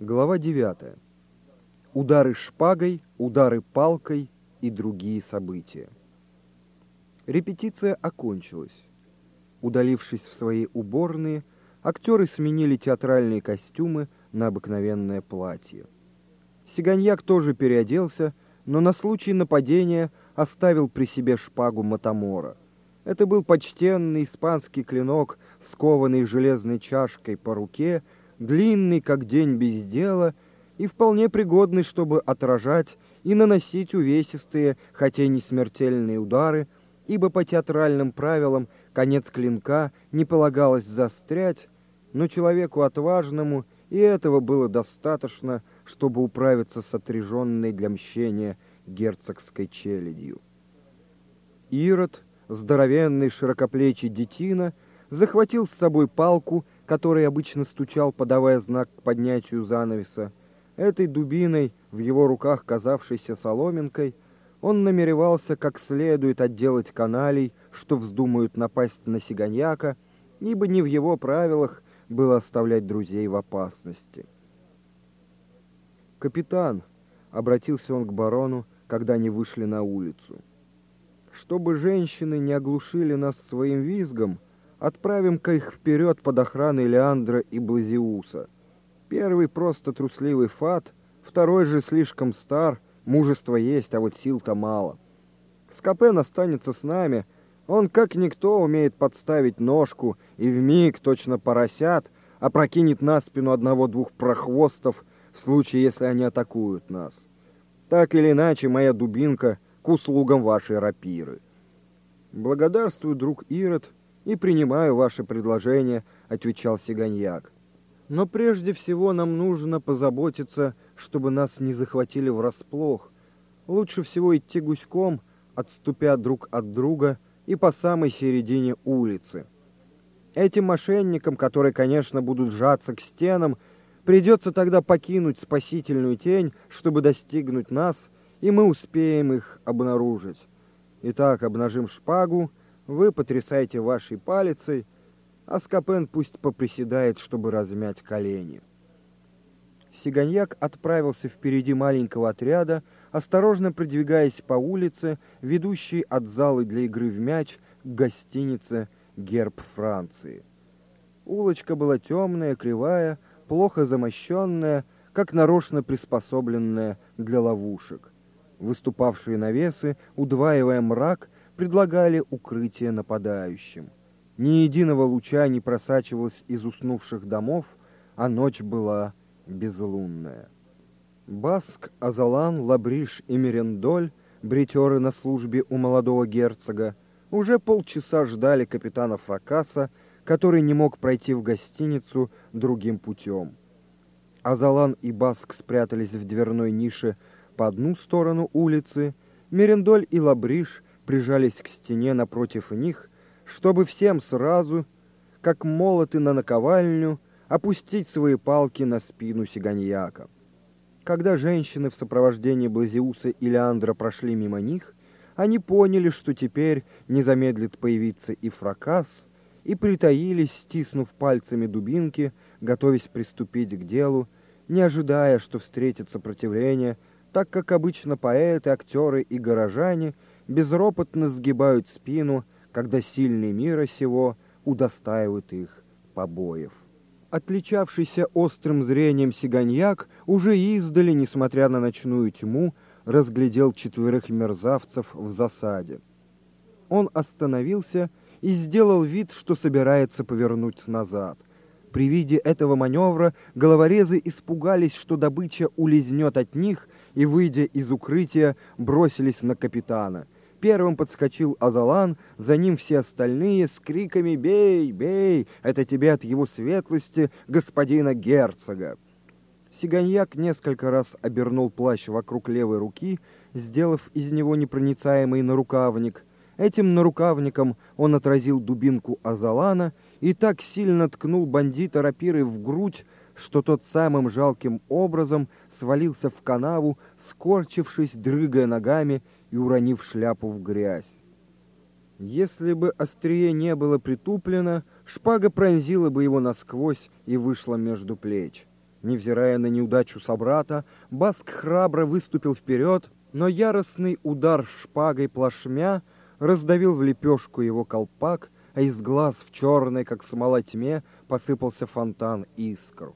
Глава 9. Удары шпагой, удары палкой и другие события. Репетиция окончилась. Удалившись в свои уборные, актеры сменили театральные костюмы на обыкновенное платье. Сиганьяк тоже переоделся, но на случай нападения оставил при себе шпагу Матамора. Это был почтенный испанский клинок, скованный железной чашкой по руке, длинный, как день без дела, и вполне пригодный, чтобы отражать и наносить увесистые, хотя и не смертельные удары, ибо по театральным правилам конец клинка не полагалось застрять, но человеку отважному и этого было достаточно, чтобы управиться с отреженной для мщения герцогской челядью. Ирод, здоровенный широкоплечий детина, захватил с собой палку который обычно стучал, подавая знак к поднятию занавеса, этой дубиной, в его руках казавшейся соломинкой, он намеревался как следует отделать каналей, что вздумают напасть на сиганьяка, ибо не в его правилах было оставлять друзей в опасности. «Капитан», — обратился он к барону, когда они вышли на улицу, — «чтобы женщины не оглушили нас своим визгом, — Отправим-ка их вперед под охраной Леандра и Блазиуса. Первый просто трусливый фат, второй же слишком стар, мужества есть, а вот сил-то мало. Скопен останется с нами, он как никто умеет подставить ножку и вмиг, точно поросят, опрокинет на спину одного-двух прохвостов в случае, если они атакуют нас. Так или иначе, моя дубинка к услугам вашей рапиры. Благодарствую, друг Ирод, — и принимаю ваше предложение», — отвечал Сиганьяк. «Но прежде всего нам нужно позаботиться, чтобы нас не захватили врасплох. Лучше всего идти гуськом, отступя друг от друга и по самой середине улицы. Этим мошенникам, которые, конечно, будут сжаться к стенам, придется тогда покинуть спасительную тень, чтобы достигнуть нас, и мы успеем их обнаружить. Итак, обнажим шпагу, вы потрясаете вашей палицей, а Скопен пусть поприседает, чтобы размять колени. Сиганьяк отправился впереди маленького отряда, осторожно продвигаясь по улице, ведущей от залы для игры в мяч к гостинице «Герб Франции». Улочка была темная, кривая, плохо замощенная, как нарочно приспособленная для ловушек. Выступавшие навесы, удваивая мрак, предлагали укрытие нападающим. Ни единого луча не просачивалось из уснувших домов, а ночь была безлунная. Баск, Азалан, Лабриш и Мерендоль, бритеры на службе у молодого герцога, уже полчаса ждали капитана Фракаса, который не мог пройти в гостиницу другим путем. Азалан и Баск спрятались в дверной нише по одну сторону улицы, Мерендоль и Лабриш прижались к стене напротив них, чтобы всем сразу, как молоты на наковальню, опустить свои палки на спину сиганьяка. Когда женщины в сопровождении Блазиуса и Леандра прошли мимо них, они поняли, что теперь не замедлит появиться и фракас, и притаились, стиснув пальцами дубинки, готовясь приступить к делу, не ожидая, что встретит сопротивление, так как обычно поэты, актеры и горожане – безропотно сгибают спину, когда сильный мира сего удостаивают их побоев. Отличавшийся острым зрением сиганьяк уже издали, несмотря на ночную тьму, разглядел четверых мерзавцев в засаде. Он остановился и сделал вид, что собирается повернуть назад. При виде этого маневра головорезы испугались, что добыча улизнет от них, и, выйдя из укрытия, бросились на капитана — Первым подскочил Азалан, за ним все остальные с криками «Бей! Бей! Это тебе от его светлости, господина герцога!» Сиганьяк несколько раз обернул плащ вокруг левой руки, сделав из него непроницаемый нарукавник. Этим нарукавником он отразил дубинку Азалана и так сильно ткнул бандита рапирой в грудь, что тот самым жалким образом свалился в канаву, скорчившись, дрыгая ногами и уронив шляпу в грязь. Если бы острие не было притуплено, шпага пронзила бы его насквозь и вышла между плеч. Невзирая на неудачу собрата, Баск храбро выступил вперед, но яростный удар шпагой плашмя раздавил в лепешку его колпак, а из глаз в черной, как смола тьме, посыпался фонтан искр.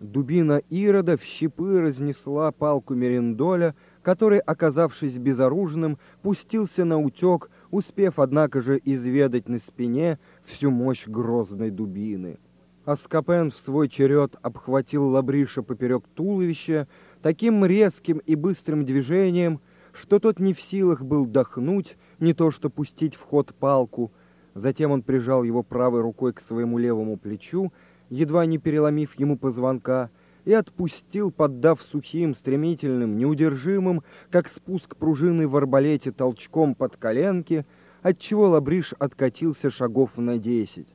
Дубина Ирода в щепы разнесла палку Мерендоля, который, оказавшись безоружным, пустился на утек, успев, однако же, изведать на спине всю мощь грозной дубины. Аскапен в свой черед обхватил Лабриша поперек туловища таким резким и быстрым движением, что тот не в силах был дохнуть, не то что пустить в ход палку. Затем он прижал его правой рукой к своему левому плечу, едва не переломив ему позвонка, и отпустил, поддав сухим, стремительным, неудержимым, как спуск пружины в арбалете толчком под коленки, отчего Лабриш откатился шагов на десять.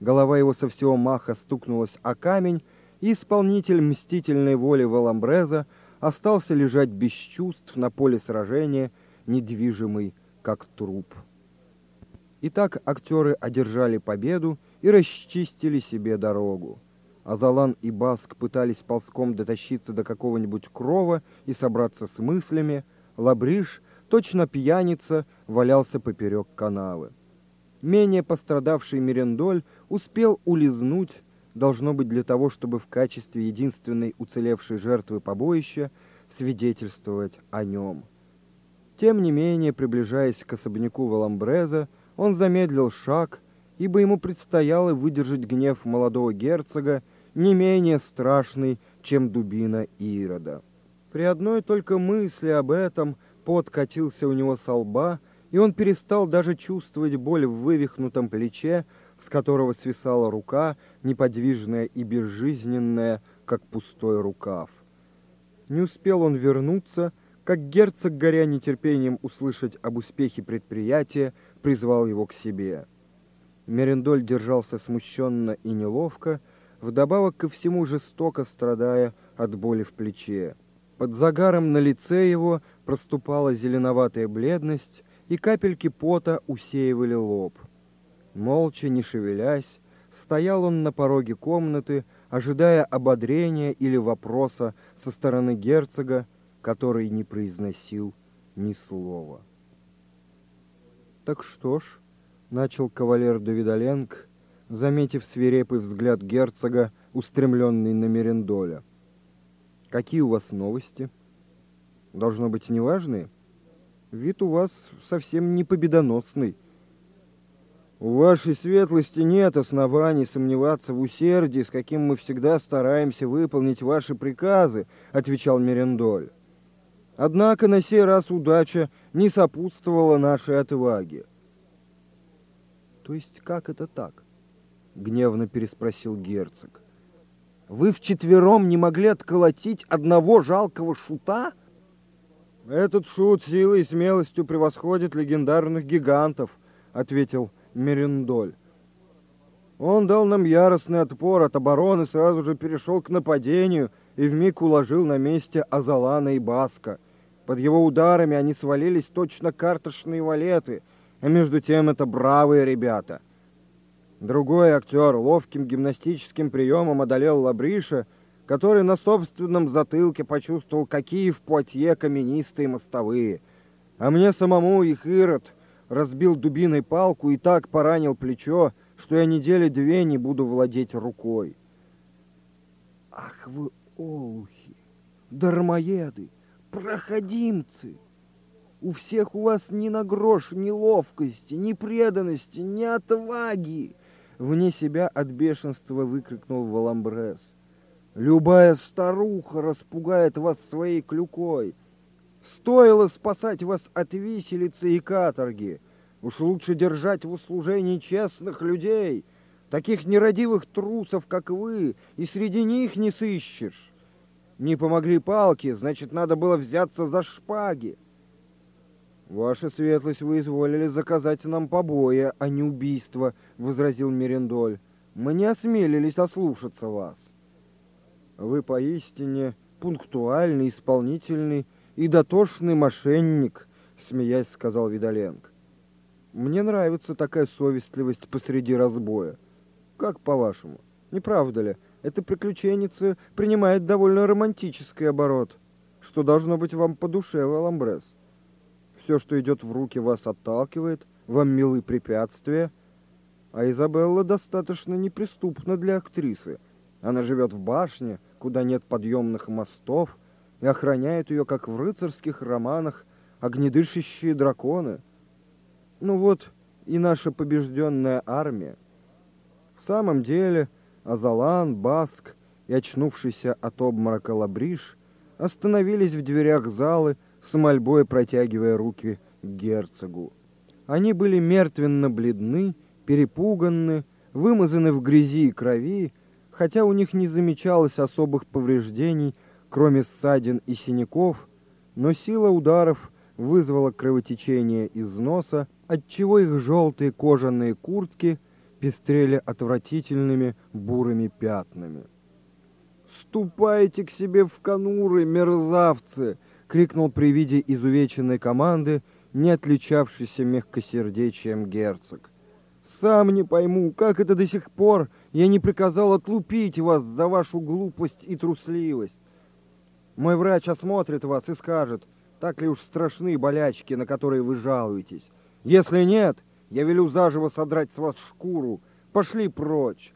Голова его со всего маха стукнулась о камень, и исполнитель мстительной воли Валамбреза остался лежать без чувств на поле сражения, недвижимый, как труп. Итак, актеры одержали победу и расчистили себе дорогу. Азалан и Баск пытались ползком дотащиться до какого-нибудь крова и собраться с мыслями. Лабриш, точно пьяница, валялся поперек канавы. Менее пострадавший Мерендоль успел улизнуть, должно быть для того, чтобы в качестве единственной уцелевшей жертвы побоища свидетельствовать о нем. Тем не менее, приближаясь к особняку Валамбреза, он замедлил шаг, ибо ему предстояло выдержать гнев молодого герцога, не менее страшный, чем дубина Ирода. При одной только мысли об этом пот катился у него со лба, и он перестал даже чувствовать боль в вывихнутом плече, с которого свисала рука, неподвижная и безжизненная, как пустой рукав. Не успел он вернуться, как герцог, горя нетерпением услышать об успехе предприятия, призвал его к себе. Мерендоль держался смущенно и неловко, вдобавок ко всему жестоко страдая от боли в плече. Под загаром на лице его проступала зеленоватая бледность, и капельки пота усеивали лоб. Молча, не шевелясь, стоял он на пороге комнаты, ожидая ободрения или вопроса со стороны герцога, который не произносил ни слова. «Так что ж», — начал кавалер Давидоленко, заметив свирепый взгляд герцога, устремленный на Мерендоля. «Какие у вас новости? Должно быть неважные? Вид у вас совсем не победоносный». «У вашей светлости нет оснований сомневаться в усердии, с каким мы всегда стараемся выполнить ваши приказы», — отвечал Мерендоль. Однако на сей раз удача не сопутствовала нашей отваге. То есть как это так? Гневно переспросил герцог. Вы вчетвером не могли отколотить одного жалкого шута? Этот шут силой и смелостью превосходит легендарных гигантов, ответил Мерендоль. Он дал нам яростный отпор от обороны, сразу же перешел к нападению и вмиг уложил на месте Азалана и Баска — под его ударами они свалились точно карточные валеты, а между тем это бравые ребята. Другой актер ловким гимнастическим приемом одолел Лабриша, который на собственном затылке почувствовал, какие в Пуатье каменистые мостовые. А мне самому их Ирод разбил дубиной палку и так поранил плечо, что я недели две не буду владеть рукой. Ах вы, олухи, дармоеды! проходимцы. У всех у вас ни на грош ни ловкости, ни преданности, ни отваги. Вне себя от бешенства выкрикнул Валамбрес. Любая старуха распугает вас своей клюкой. Стоило спасать вас от виселицы и каторги. Уж лучше держать в услужении честных людей, таких нерадивых трусов, как вы, и среди них не сыщешь. Не помогли палки, значит, надо было взяться за шпаги. Ваша светлость, вы изволили заказать нам побои, а не убийство, возразил Мерендоль. Мы не осмелились ослушаться вас. Вы поистине пунктуальный, исполнительный и дотошный мошенник, смеясь, сказал Видоленко. Мне нравится такая совестливость посреди разбоя. Как по-вашему? Не правда ли? эта приключенница принимает довольно романтический оборот, что должно быть вам по душе, Валамбрес. Все, что идет в руки, вас отталкивает, вам милы препятствия, а Изабелла достаточно неприступна для актрисы. Она живет в башне, куда нет подъемных мостов, и охраняет ее, как в рыцарских романах, огнедышащие драконы. Ну вот и наша побежденная армия. В самом деле Азалан, Баск и очнувшийся от обморока Лабриш остановились в дверях залы, с мольбой протягивая руки к герцогу. Они были мертвенно бледны, перепуганны, вымазаны в грязи и крови, хотя у них не замечалось особых повреждений, кроме ссадин и синяков, но сила ударов вызвала кровотечение из носа, отчего их желтые кожаные куртки пестрели отвратительными бурыми пятнами. «Ступайте к себе в конуры, мерзавцы!» — крикнул при виде изувеченной команды, не отличавшийся мягкосердечием герцог. «Сам не пойму, как это до сих пор я не приказал отлупить вас за вашу глупость и трусливость. Мой врач осмотрит вас и скажет, так ли уж страшны болячки, на которые вы жалуетесь. Если нет, я велю заживо содрать с вас шкуру. Пошли прочь.